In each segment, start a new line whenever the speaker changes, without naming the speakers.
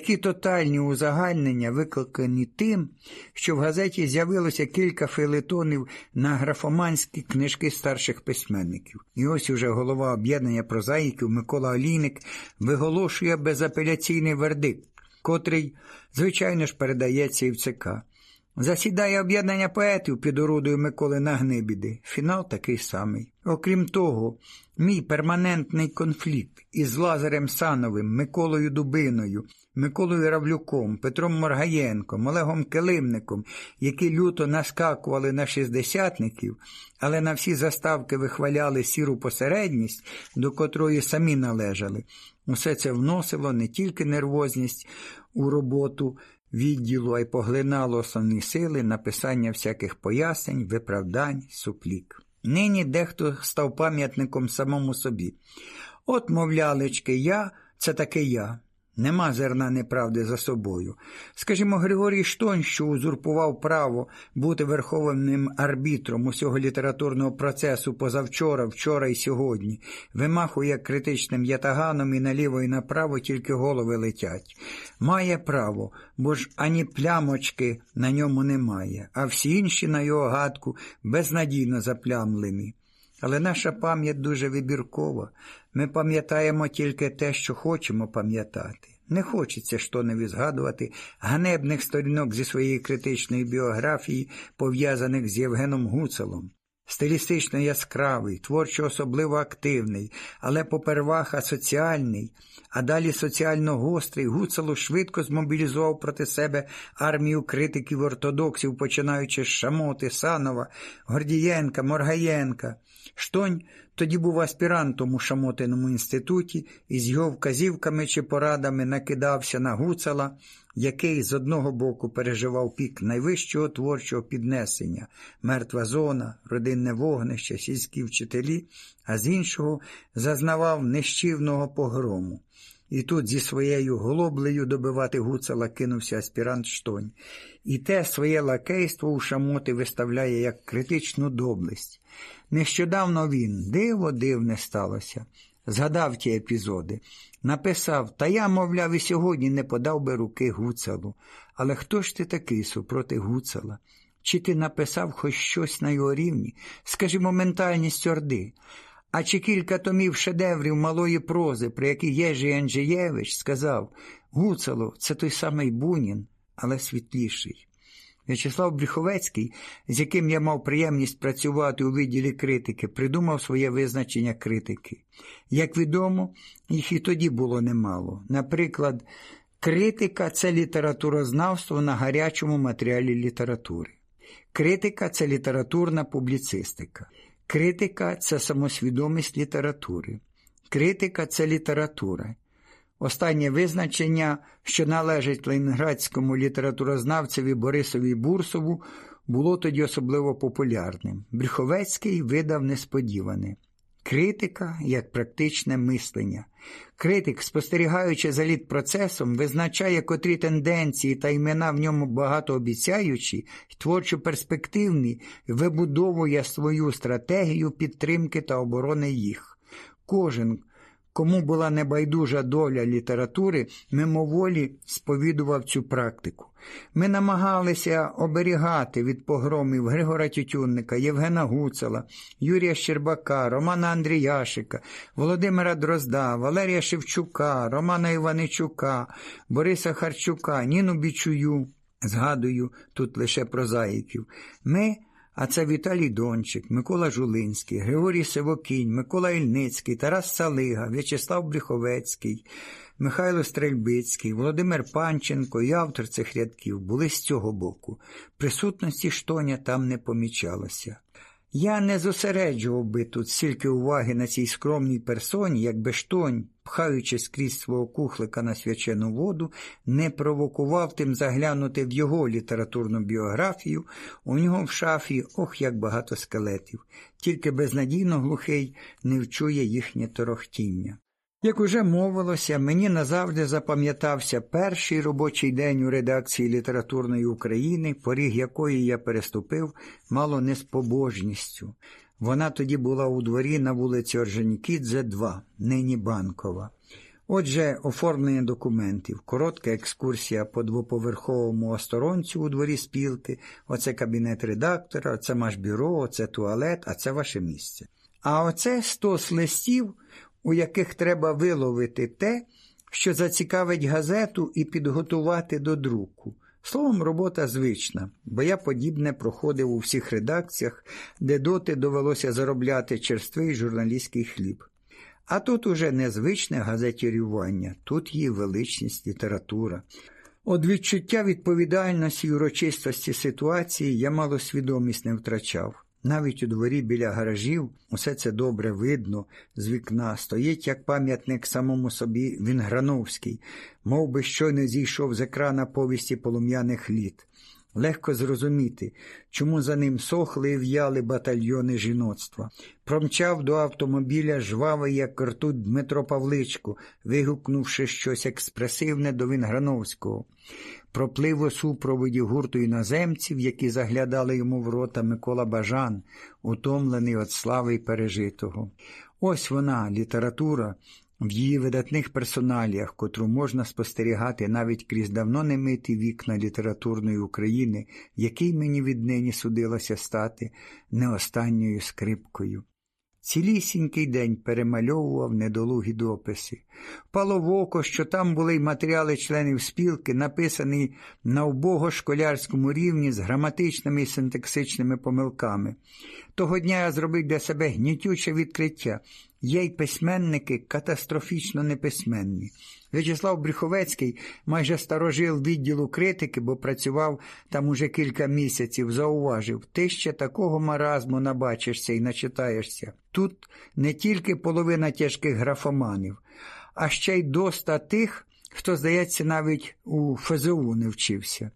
Такі тотальні узагальнення викликані тим, що в газеті з'явилося кілька фейлетонів на графоманські книжки старших письменників. І ось уже голова об'єднання прозаїків Микола Олійник виголошує безапеляційний вердикт, котрий, звичайно ж, передається і в ЦК. Засідає об'єднання поетів під орудою Миколи Нагнибіди. Фінал такий самий. Окрім того, мій перманентний конфлікт із Лазарем Сановим, Миколою Дубиною, Миколою Равлюком, Петром Моргаєнком, Олегом Килимником, які люто наскакували на шістдесятників, але на всі заставки вихваляли сіру посередність, до котрої самі належали. Усе це вносило не тільки нервозність у роботу відділу, а й поглинало основні сили написання всяких пояснень, виправдань, суплік. Нині дехто став пам'ятником самому собі. От, мовлялечки, я це таки я. Нема зерна неправди за собою. Скажімо, Григорій Штонь, що узурпував право бути верховним арбітром усього літературного процесу позавчора, вчора і сьогодні, вимахує критичним ятаганом і наліво і направо тільки голови летять. Має право, бо ж ані плямочки на ньому немає, а всі інші, на його гадку, безнадійно заплямлені. Але наша пам'ять дуже вибіркова. Ми пам'ятаємо тільки те, що хочемо пам'ятати. Не хочеться штоневі згадувати ганебних сторінок зі своєї критичної біографії, пов'язаних з Євгеном Гуцелом. Стилістично яскравий, творчо особливо активний, але попервах асоціальний, а далі соціально гострий, Гуцелу швидко змобілізував проти себе армію критиків ортодоксів, починаючи з Шамоти, Санова, Гордієнка, Моргаєнка. Штонь тоді був аспірантом у Шамотиному інституті і з його вказівками чи порадами накидався на Гуцела, який з одного боку переживав пік найвищого творчого піднесення, мертва зона, родинне вогнище, сільські вчителі, а з іншого зазнавав нещівного погрому. І тут зі своєю голоблею добивати гуцела кинувся аспірант Штонь. І те своє лакейство у шамоти виставляє як критичну доблесть. Нещодавно він, диво дивне сталося, згадав ті епізоди, написав, та я, мовляв, і сьогодні не подав би руки гуцелу. Але хто ж ти такий супроти гуцела? Чи ти написав хоч щось на його рівні, скажімо, ментальність орди? А чи кілька томів шедеврів малої прози, про які Єжий Анджієвич сказав Гуцало, це той самий Бунін, але світліший. В'ячеслав Бріховецький, з яким я мав приємність працювати у відділі критики, придумав своє визначення критики. Як відомо, їх і тоді було немало. Наприклад, критика це літературознавство на гарячому матеріалі літератури. Критика це літературна публіцистика. Критика це самосвідомість літератури. Критика це література. Останнє визначення, що належить ленінградському літературознавцеві Борисові Бурсову, було тоді особливо популярним. Брюховецький видав несподіване. Критика як практичне мислення. Критик, спостерігаючи за літпроцесом, визначає котрі тенденції та імена в ньому багатообіцяючі творчо перспективні, вибудовує свою стратегію підтримки та оборони їх. Кожен, Кому була небайдужа доля літератури, мимоволі сповідував цю практику. Ми намагалися оберігати від погромів Григора Тютюнника, Євгена Гуцела, Юрія Щербака, Романа Андріяшика, Володимира Дрозда, Валерія Шевчука, Романа Іваничука, Бориса Харчука, Ніну Бічую. Згадую тут лише прозаїків. Ми а це Віталій Дончик, Микола Жулинський, Григорій Сивокінь, Микола Ільницький, Тарас Салига, В'ячеслав Бріховецький, Михайло Стрельбицький, Володимир Панченко і автор цих рядків були з цього боку. Присутності штоня там не помічалося. Я не зосереджував би тут стільки уваги на цій скромній персоні, якби штонь, пхаючи скрізь свого кухлика на свячену воду, не провокував тим заглянути в його літературну біографію, у нього в шафі ох, як багато скелетів, тільки безнадійно глухий не вчує їхнє торохтіння. Як уже мовилося, мені назавжди запам'ятався перший робочий день у редакції літературної України, поріг якої я переступив мало не з побожністю. Вона тоді була у дворі на вулиці Орженікідзе, 2, нині Банкова. Отже, оформлення документів, коротка екскурсія по двоповерховому осторонцю у дворі спілки, оце кабінет редактора, оце машбюро, оце туалет, а це ваше місце. А оце стос листів, у яких треба виловити те, що зацікавить газету і підготувати до друку. Словом, робота звична, бо я подібне проходив у всіх редакціях, де доти довелося заробляти черствий журналістський хліб. А тут уже незвичне газетірювання, тут її величність література. От відчуття відповідальності і урочистості ситуації я мало свідомість не втрачав. Навіть у дворі біля гаражів усе це добре видно з вікна, стоїть як пам'ятник самому собі Вінграновський, мов би щойно зійшов з екрана повісті полум'яних літ. Легко зрозуміти, чому за ним сохли і в'яли батальйони жіноцтва. Промчав до автомобіля жвавий, як ртуть Дмитро Павличко, вигукнувши щось експресивне до Вінграновського. Проплив у супроводі гурту іноземців, які заглядали йому в рота Микола Бажан, утомлений від слави й пережитого. Ось вона, література, в її видатних персоналіях, котру можна спостерігати навіть крізь давно немиті вікна літературної України, який мені віднині судилося стати не останньою скрипкою. Цілісінький день перемальовував недолугі дописи. Впало в око, що там були й матеріали членів спілки, написані на убого школярському рівні з граматичними і синтаксичними помилками. Того дня я зробив для себе гнітюче відкриття. Є й письменники катастрофічно неписьменні. В'ячеслав Бріховецький, майже старожил відділу критики, бо працював там уже кілька місяців, зауважив, ти ще такого маразму набачишся і начитаєшся. Тут не тільки половина тяжких графоманів, а ще й доста тих, хто, здається, навіть у ФЗУ не вчився.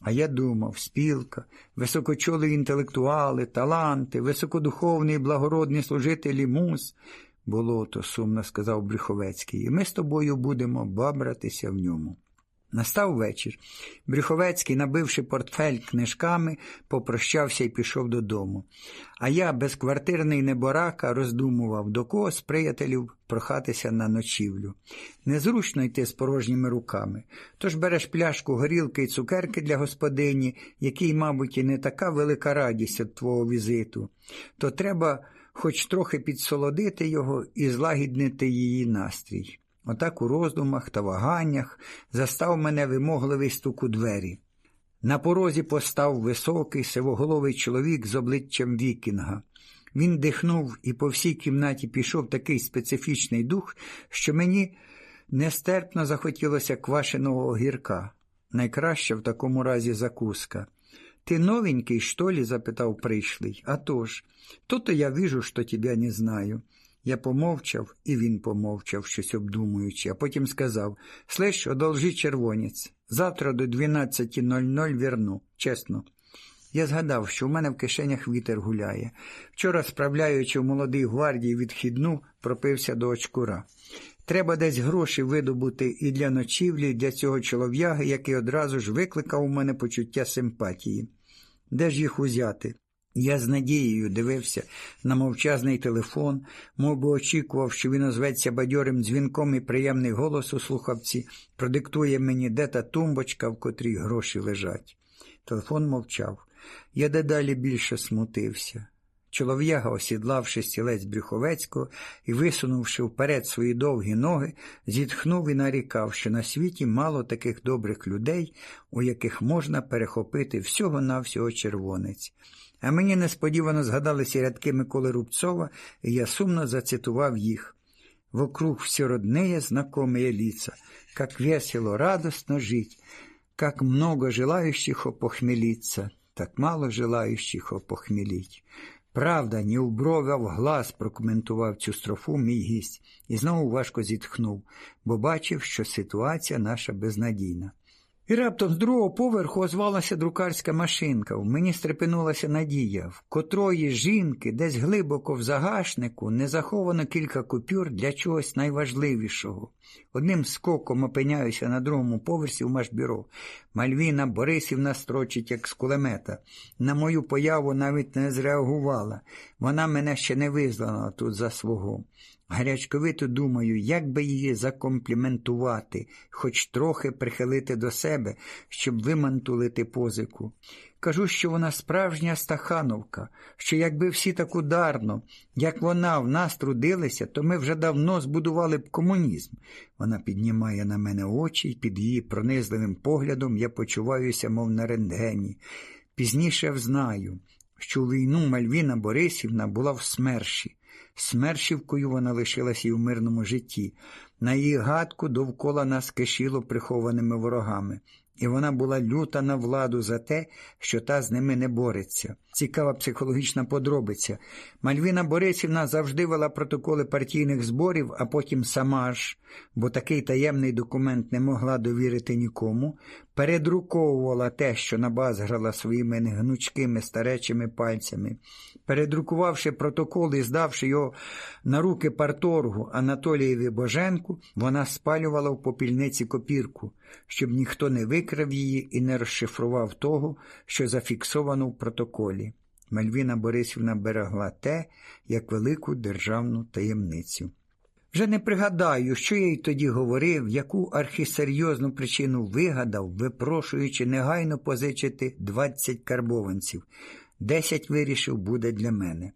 А я думав, спілка, високочолі інтелектуали, таланти, високодуховні благородні служителі мус. Болото, сумно сказав Брюховецький, і ми з тобою будемо бабратися в ньому. Настав вечір. Брюховецький, набивши портфель книжками, попрощався і пішов додому. А я, безквартирний неборака, роздумував, до кого з приятелів прохатися на ночівлю. Незручно йти з порожніми руками. Тож береш пляшку горілки і цукерки для господині, який, мабуть, і не така велика радість від твого візиту, то треба хоч трохи підсолодити його і злагіднити її настрій. Отак у роздумах та ваганнях застав мене вимогливий стук у двері. На порозі постав високий, сивоголовий чоловік з обличчям Вікінга. Він дихнув і по всій кімнаті пішов такий специфічний дух, що мені нестерпно захотілося квашеного огірка. Найкраща в такому разі закуска. Ты новенький, что ли? запитав пришлий. «А то ж, то-то я вижу, що тебе не знаю. Я помовчав, і він помовчав, щось обдумуючи, а потім сказав Слиш, одолжи червонець. Завтра до 12.00 верну, чесно. Я згадав, що в мене в кишенях вітер гуляє. Вчора, справляючи в молодій гвардії відхідну, пропився до очкура. Треба десь гроші видобути і для ночівлі, і для цього чолов'яги, який одразу ж викликав у мене почуття симпатії. Де ж їх узяти? Я з надією дивився на мовчазний телефон, мов би очікував, що він озветься бадьорим дзвінком і приємний голос у слухавці, продиктує мені, де та тумбочка, в котрій гроші лежать. Телефон мовчав. Я дедалі більше смутився. Чолов'яга, осідлавши стілець Брюховецького і висунувши вперед свої довгі ноги, зітхнув і нарікав, що на світі мало таких добрих людей, у яких можна перехопити всього-навсього червонець. А мені несподівано згадалися рядки Миколи Рубцова, і я сумно зацитував їх. Вокруг все родные знакомые лица, как весело, радостно жить, как много желающих опохмелиться, так мало желающих опохмелить. Правда, ні в брови, в глаз прокоментував цю строфу мій гість і знову важко зітхнув, бо бачив, що ситуація наша безнадійна. І раптом з другого поверху озвалася друкарська машинка. В мені стрепенулася надія, в котрої жінки десь глибоко в загашнику не заховано кілька купюр для чогось найважливішого. Одним скоком опиняюся на другому поверсі в машбюро. Мальвіна Борисівна строчить, як з кулемета. На мою появу навіть не зреагувала. Вона мене ще не визнала тут за свого. Гарячковито думаю, як би її закомпліментувати, хоч трохи прихилити до себе, щоб вимантулити позику. Кажу, що вона справжня стахановка, що якби всі так ударно, як вона в нас трудилися, то ми вже давно збудували б комунізм. Вона піднімає на мене очі, і під її пронизливим поглядом я почуваюся, мов на рентгені. Пізніше взнаю, що війну Мальвіна Борисівна була в смерші. Смершівкою вона лишилась і в мирному житті. На її гадку довкола нас кишіло прихованими ворогами, і вона була люта на владу за те, що та з ними не бореться. Цікава психологічна подробиця. Мальвіна Борисівна завжди вела протоколи партійних зборів, а потім сама ж, бо такий таємний документ не могла довірити нікому, передруковувала те, що набазграла своїми негнучкими старечими пальцями. Передрукувавши протокол і здавши його на руки парторгу Анатолієві Боженку, вона спалювала в попільниці копірку, щоб ніхто не викрав її і не розшифрував того, що зафіксовано в протоколі. Мальвіна Борисівна берегла те, як велику державну таємницю. Вже не пригадаю, що я й тоді говорив, яку архісерйозну причину вигадав, випрошуючи негайно позичити 20 карбованців. Десять вирішив буде для мене.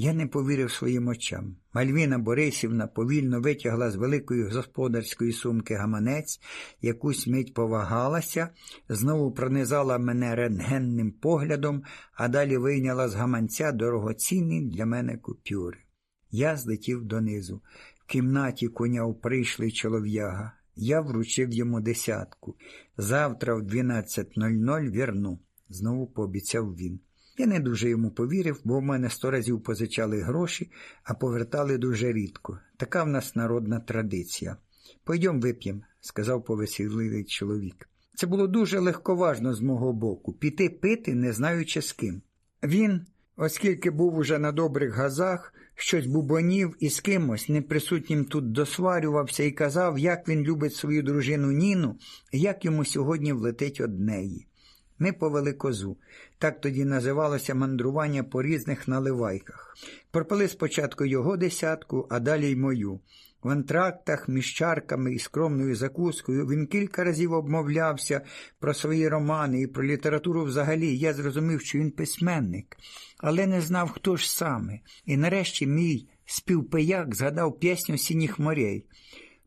Я не повірив своїм очам. Мальвіна Борисівна повільно витягла з великої господарської сумки гаманець, якусь мить повагалася, знову пронизала мене рентгенним поглядом, а далі вийняла з гаманця дорогоцінні для мене купюри. Я злетів донизу. В кімнаті коняв прийшлий чолов'яга. Я вручив йому десятку. Завтра в 12.00 вірну, знову пообіцяв він. Я не дуже йому повірив, бо в мене сто разів позичали гроші, а повертали дуже рідко. Така в нас народна традиція. Пойдем вип'єм, сказав повеселивий чоловік. Це було дуже легковажно з мого боку піти пити, не знаючи з ким. Він, оскільки був уже на добрих газах, щось бубонів і з кимось, неприсутнім тут досварювався і казав, як він любить свою дружину Ніну, і як йому сьогодні влетить од неї. Ми повели козу. Так тоді називалося мандрування по різних наливайках. Пропили спочатку його десятку, а далі й мою. В антрактах, між чарками і скромною закускою він кілька разів обмовлявся про свої романи і про літературу взагалі. Я зрозумів, що він письменник, але не знав, хто ж саме. І нарешті мій співпияк згадав пісню сініх морей.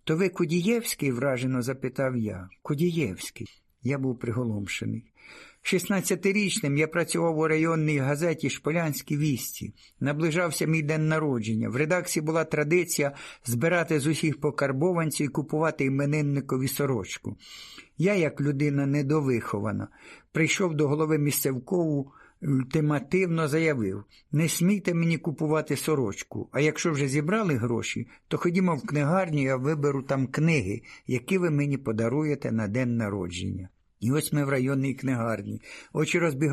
То ви Кудієвський? вражено запитав я. Кудієвський. Я був приголомшений. 16-річним я працював у районній газеті Шполянські вісті. Наближався мій день народження. В редакції була традиція збирати з усіх покарбованців і купувати іменинникові сорочку. Я, як людина недовихована, прийшов до голови місцевкову, ультимативно заявив: не смійте мені купувати сорочку, а якщо вже зібрали гроші, то ходімо в книгарню, я виберу там книги, які ви мені подаруєте на день народження. І ось ми в районній книгарні. Очі розбігаються.